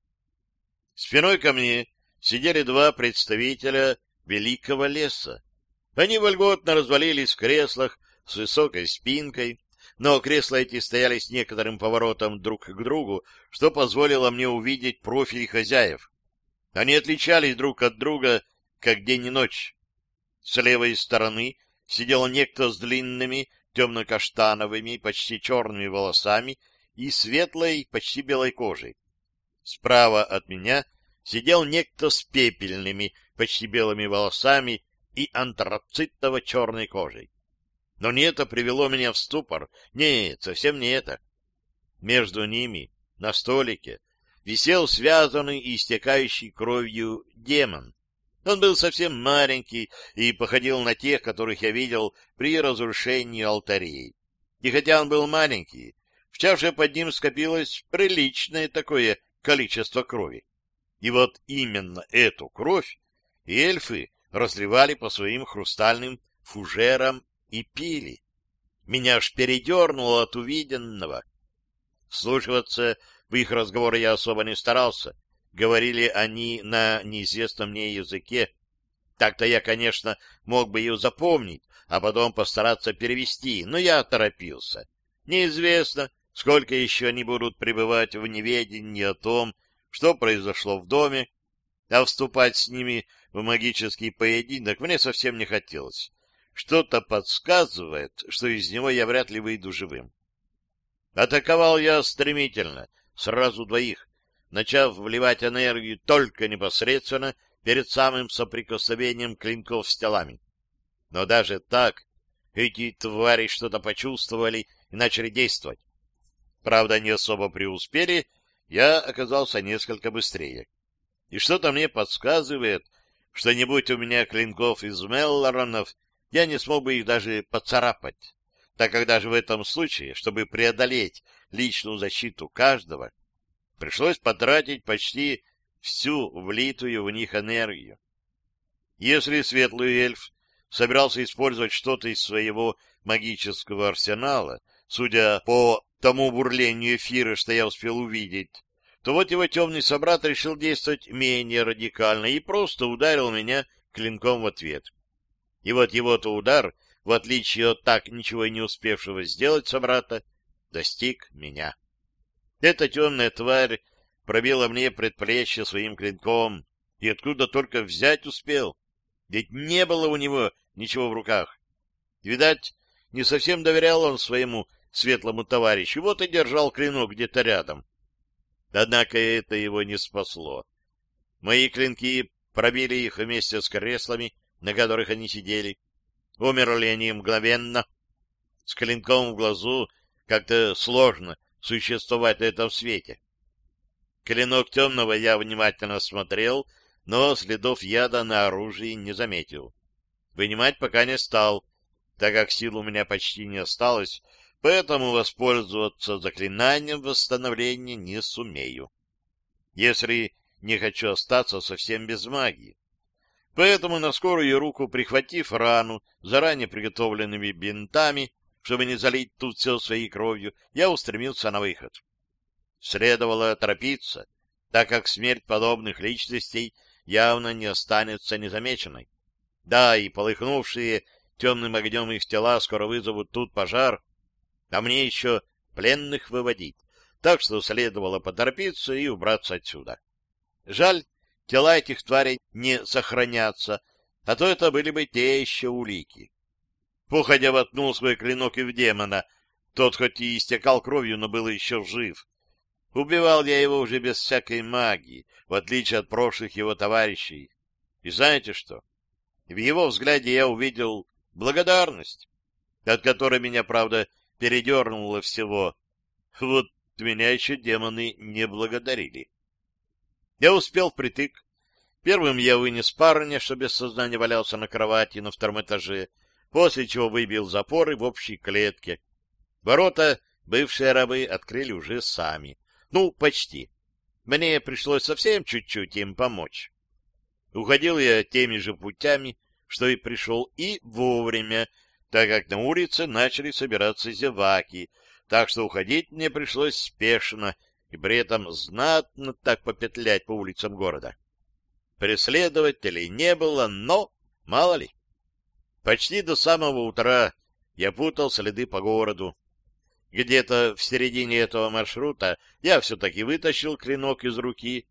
Спиной ко мне сидели два представителя великого леса. Они вольготно развалились в креслах с высокой спинкой, но кресла эти стояли с некоторым поворотом друг к другу, что позволило мне увидеть профиль хозяев. Они отличались друг от друга как день и ночь. С левой стороны сидел некто с длинными, темно-каштановыми, почти черными волосами и светлой, почти белой кожей. Справа от меня сидел некто с пепельными, почти белыми волосами и антрацитово-черной кожей. Но не это привело меня в ступор. Нет, совсем не это. Между ними, на столике, висел связанный и истекающий кровью демон. Он был совсем маленький и походил на тех, которых я видел при разрушении алтарей. И хотя он был маленький, в чаше под ним скопилось приличное такое количество крови. И вот именно эту кровь эльфы разливали по своим хрустальным фужерам и пили. Меня аж передернуло от увиденного. Слушаться в их разговоры я особо не старался, Говорили они на неизвестном мне языке. Так-то я, конечно, мог бы ее запомнить, а потом постараться перевести, но я торопился. Неизвестно, сколько еще они будут пребывать в неведении о том, что произошло в доме, а вступать с ними в магический поединок мне совсем не хотелось. Что-то подсказывает, что из него я вряд ли выйду живым. Атаковал я стремительно, сразу двоих, начав вливать энергию только непосредственно перед самым соприкосновением клинков с телами. Но даже так эти твари что-то почувствовали и начали действовать. Правда, не особо преуспели, я оказался несколько быстрее. И что-то мне подсказывает, что не будь у меня клинков из Меллоронов, я не смог бы их даже поцарапать, так как даже в этом случае, чтобы преодолеть личную защиту каждого, пришлось потратить почти всю влитую в них энергию. Если светлый эльф собирался использовать что-то из своего магического арсенала, судя по тому бурлению эфира, что я успел увидеть, то вот его темный собрат решил действовать менее радикально и просто ударил меня клинком в ответ. И вот его-то удар, в отличие от так ничего и не успевшего сделать собрата, достиг меня. Эта темная тварь пробила мне предплечье своим клинком, и откуда только взять успел. Ведь не было у него ничего в руках. Видать, не совсем доверял он своему светлому товарищу, вот и держал клинок где-то рядом. Однако это его не спасло. Мои клинки пробили их вместе с креслами, на которых они сидели. Умерли они мгновенно. С клинком в глазу как-то сложно существовать на этом свете. Клинок темного я внимательно смотрел, но следов яда на оружии не заметил. вынимать пока не стал, так как сил у меня почти не осталось, поэтому воспользоваться заклинанием восстановления не сумею. Если не хочу остаться совсем без магии. Поэтому на скорую руку, прихватив рану заранее приготовленными бинтами, чтобы не залить тут все своей кровью, я устремился на выход. Следовало торопиться, так как смерть подобных личностей явно не останется незамеченной. Да, и полыхнувшие темным огнем их тела скоро вызовут тут пожар, а мне еще пленных выводить, так что следовало поторопиться и убраться отсюда. Жаль, тела этих тварей не сохранятся, а то это были бы те еще улики. Походя воткнул свой клинок и в демона, тот хоть и истекал кровью, но был еще жив. Убивал я его уже без всякой магии, в отличие от прошлых его товарищей. И знаете что? В его взгляде я увидел благодарность, от которой меня, правда, передернуло всего. Вот меня еще демоны не благодарили. Я успел впритык. Первым я вынес парня, что без сознания валялся на кровати на втором этаже, после чего выбил запоры в общей клетке. Ворота бывшие рабы открыли уже сами. Ну, почти. Мне пришлось совсем чуть-чуть им помочь. Уходил я теми же путями, что и пришел, и вовремя, так как на улице начали собираться зеваки, так что уходить мне пришлось спешно и при этом знатно так попетлять по улицам города. Преследователей не было, но мало ли. Почти до самого утра я путал следы по городу, где-то в середине этого маршрута я все-таки вытащил клинок из руки.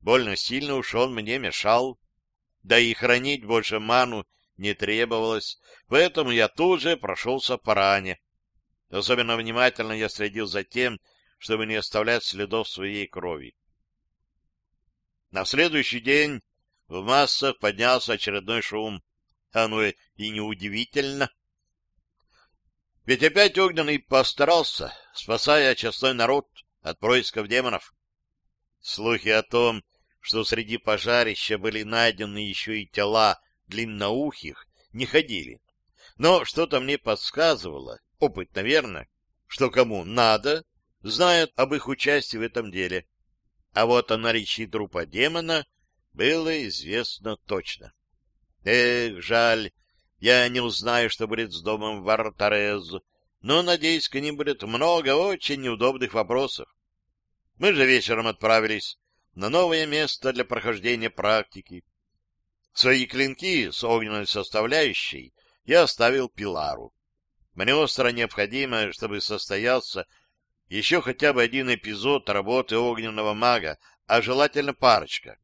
Больно сильно уж он мне мешал. Да и хранить больше ману не требовалось, поэтому я тут же прошелся по ране. Особенно внимательно я следил за тем, чтобы не оставлять следов своей крови. На следующий день в массах поднялся очередной шум. Оно и неудивительно. Ведь опять Огненный постарался, спасая очастной народ от происков демонов. Слухи о том, что среди пожарища были найдены еще и тела длинноухих, не ходили. Но что-то мне подсказывало, опыт, наверное, что кому надо, знают об их участии в этом деле. А вот о наличии трупа демона было известно точно. Эх, жаль, я не узнаю, что будет с домом Вартарез, но, надеюсь, к ним будет много очень неудобных вопросов. Мы же вечером отправились на новое место для прохождения практики. Свои клинки с огненной составляющей я оставил Пилару. Мне остро необходимо, чтобы состоялся еще хотя бы один эпизод работы огненного мага, а желательно парочка,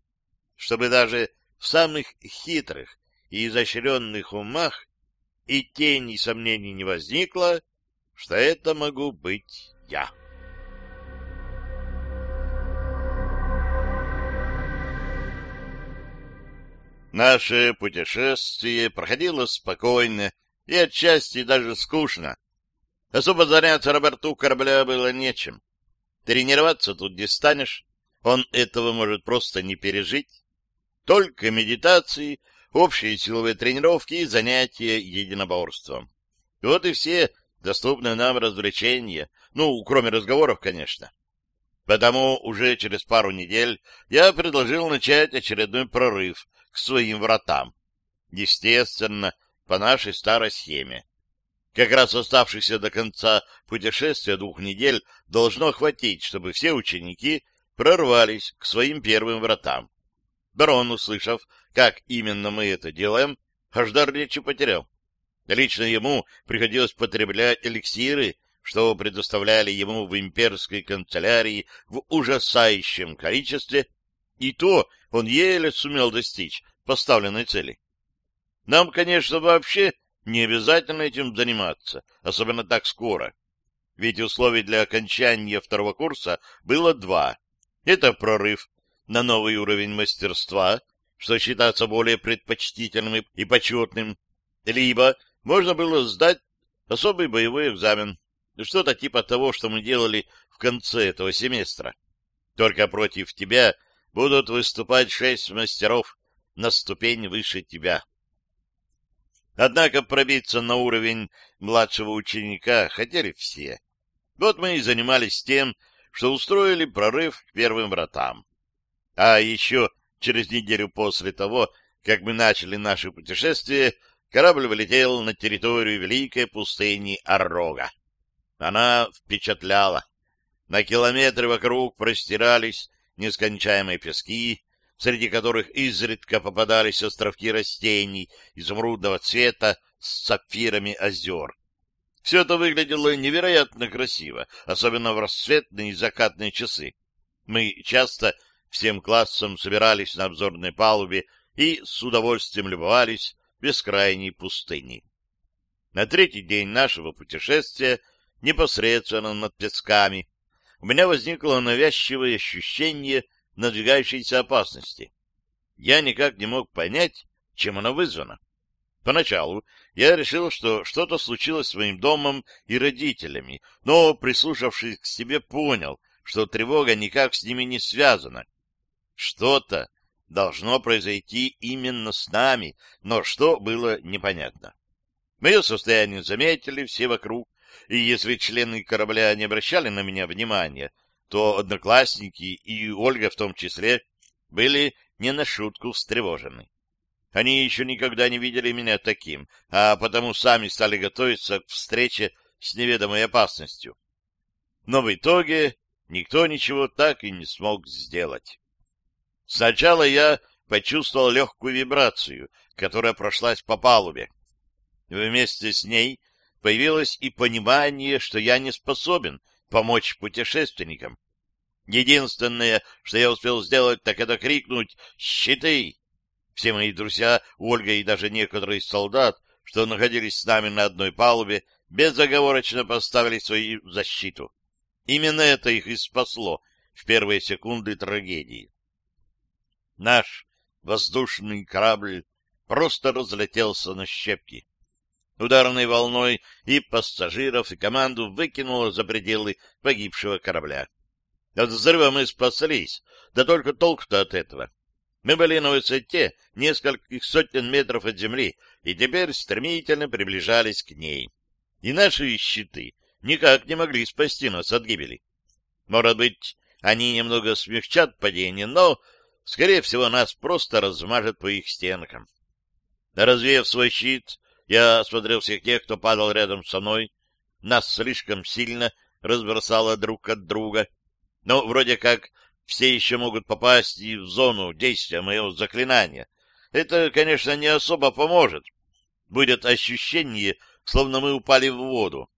чтобы даже в самых хитрых и изощренных умах и тени сомнений не возникло, что это могу быть я. Наше путешествие проходило спокойно и отчасти даже скучно. Особо заняться Роберту корабля было нечем. Тренироваться тут не станешь, он этого может просто не пережить. Только медитации общие силовые тренировки и занятия единоборством. Вот и все доступные нам развлечения, ну, кроме разговоров, конечно. Потому уже через пару недель я предложил начать очередной прорыв к своим вратам. Естественно, по нашей старой схеме. Как раз оставшихся до конца путешествия двух недель должно хватить, чтобы все ученики прорвались к своим первым вратам. Барон, услышав, как именно мы это делаем, аж дар речи потерял. Лично ему приходилось потреблять эликсиры, что предоставляли ему в имперской канцелярии в ужасающем количестве, и то он еле сумел достичь поставленной цели. Нам, конечно, вообще не обязательно этим заниматься, особенно так скоро. Ведь условий для окончания второго курса было два. Это прорыв на новый уровень мастерства, что считается более предпочтительным и почетным, либо можно было сдать особый боевой экзамен, что-то типа того, что мы делали в конце этого семестра. Только против тебя будут выступать шесть мастеров на ступень выше тебя. Однако пробиться на уровень младшего ученика хотели все. Вот мы и занимались тем, что устроили прорыв к первым вратам. А еще через неделю после того, как мы начали наше путешествие, корабль вылетел на территорию великой пустыни Оррога. Она впечатляла. На километры вокруг простирались нескончаемые пески, среди которых изредка попадались островки растений изумрудного цвета с сапфирами озер. Все это выглядело невероятно красиво, особенно в рассветные и закатные часы. Мы часто всем классом собирались на обзорной палубе и с удовольствием любовались бескрайней пустыней. На третий день нашего путешествия, непосредственно над песками, у меня возникло навязчивое ощущение надвигающейся опасности. Я никак не мог понять, чем оно вызвано. Поначалу я решил, что что-то случилось с моим домом и родителями, но, прислушавшись к себе, понял, что тревога никак с ними не связана. Что-то должно произойти именно с нами, но что было непонятно. Мое состояние заметили все вокруг, и если члены корабля не обращали на меня внимания, то одноклассники и Ольга в том числе были не на шутку встревожены. Они еще никогда не видели меня таким, а потому сами стали готовиться к встрече с неведомой опасностью. Но в итоге никто ничего так и не смог сделать. Сначала я почувствовал легкую вибрацию, которая прошлась по палубе. Вместе с ней появилось и понимание, что я не способен помочь путешественникам. Единственное, что я успел сделать, так это крикнуть «Щиты!». Все мои друзья, Ольга и даже некоторые солдат, что находились с нами на одной палубе, безоговорочно поставили свою защиту. Именно это их и спасло в первые секунды трагедии. Наш воздушный корабль просто разлетелся на щепки ударной волной и пассажиров, и команду выкинуло за пределы погибшего корабля. От взрыва мы спаслись, да только толк-то от этого. Мы были на высоте нескольких сотен метров от земли и теперь стремительно приближались к ней. И наши щиты никак не могли спасти нас от гибели. Может быть, они немного смягчат падение, но, скорее всего, нас просто размажет по их стенкам. Развеяв свой щит, я осмотрел всех тех, кто падал рядом со мной. Нас слишком сильно разбросало друг от друга. Но вроде как все еще могут попасть и в зону действия моего заклинания. Это, конечно, не особо поможет. Будет ощущение, словно мы упали в воду.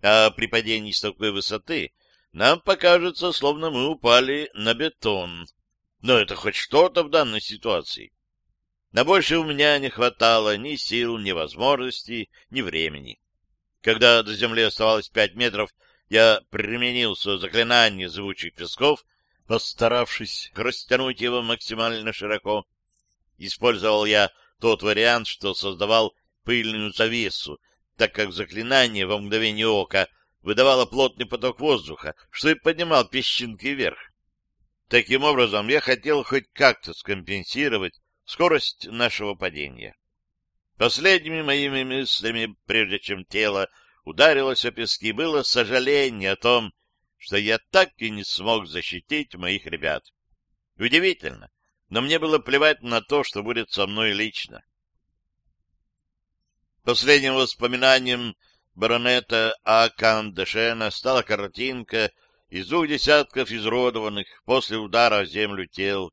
А при падении с такой высоты нам покажется, словно мы упали на бетон. Но это хоть что-то в данной ситуации. На больше у меня не хватало ни сил, ни возможностей, ни времени. Когда до земли оставалось пять метров, я применил свое заклинание звучих песков, постаравшись растянуть его максимально широко. Использовал я тот вариант, что создавал пыльную завесу, так как заклинание во мгновение ока выдавало плотный поток воздуха, что и поднимал песчинки вверх. Таким образом, я хотел хоть как-то скомпенсировать скорость нашего падения. Последними моими мыслями, прежде чем тело ударилось о пески, было сожаление о том, что я так и не смог защитить моих ребят. Удивительно, но мне было плевать на то, что будет со мной лично. Последним воспоминанием баронета А. Кандешена стала картинка из двух десятков изродованных после удара о землю тел.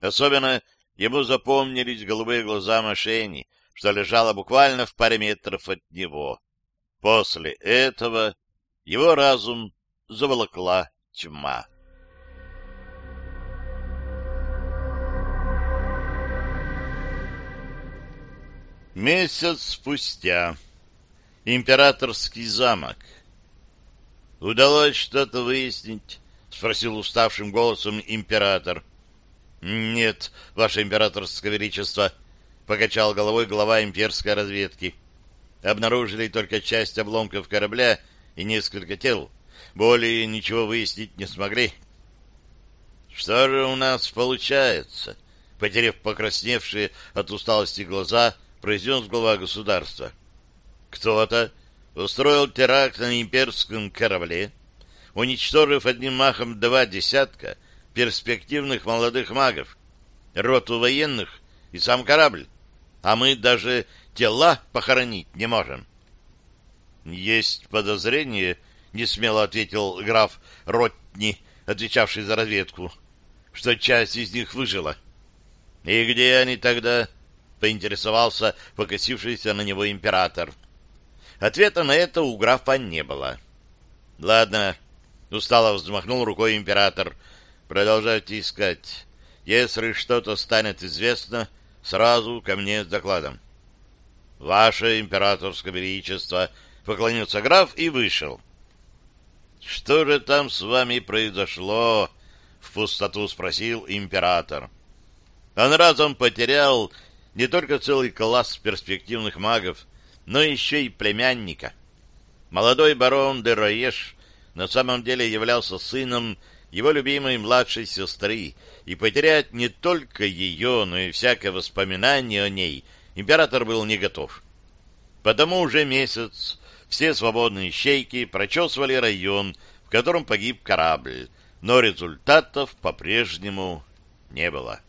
Особенно Ему запомнились голубые глаза Машени, что лежала буквально в паре метров от него. После этого его разум заволокла тьма. Месяц спустя. Императорский замок. «Удалось что-то выяснить?» — спросил уставшим голосом император. — «Нет, ваше императорское величество», — покачал головой глава имперской разведки. «Обнаружили только часть обломков корабля и несколько тел. Более ничего выяснить не смогли». «Что же у нас получается?» Потеряв покрасневшие от усталости глаза, произнес глава государства. Кто-то устроил теракт на имперском корабле, уничтожив одним махом два десятка перспективных молодых магов, роту военных и сам корабль, а мы даже тела похоронить не можем. Есть подозрение, не смело ответил граф Ротни, отвечавший за разведку, что часть из них выжила. И где они тогда? поинтересовался покосившийся на него император. Ответа на это у графа не было. Ладно, устало взмахнул рукой император. Продолжайте искать. Если что-то станет известно, сразу ко мне с докладом. Ваше императорское величество, поклонился граф и вышел. Что же там с вами произошло? В пустоту спросил император. Он разом потерял не только целый класс перспективных магов, но еще и племянника. Молодой барон де Роеш на самом деле являлся сыном его любимой младшей сестры, и потерять не только ее, но и всякое воспоминание о ней император был не готов. Потому уже месяц все свободные щейки прочесывали район, в котором погиб корабль, но результатов по-прежнему не было.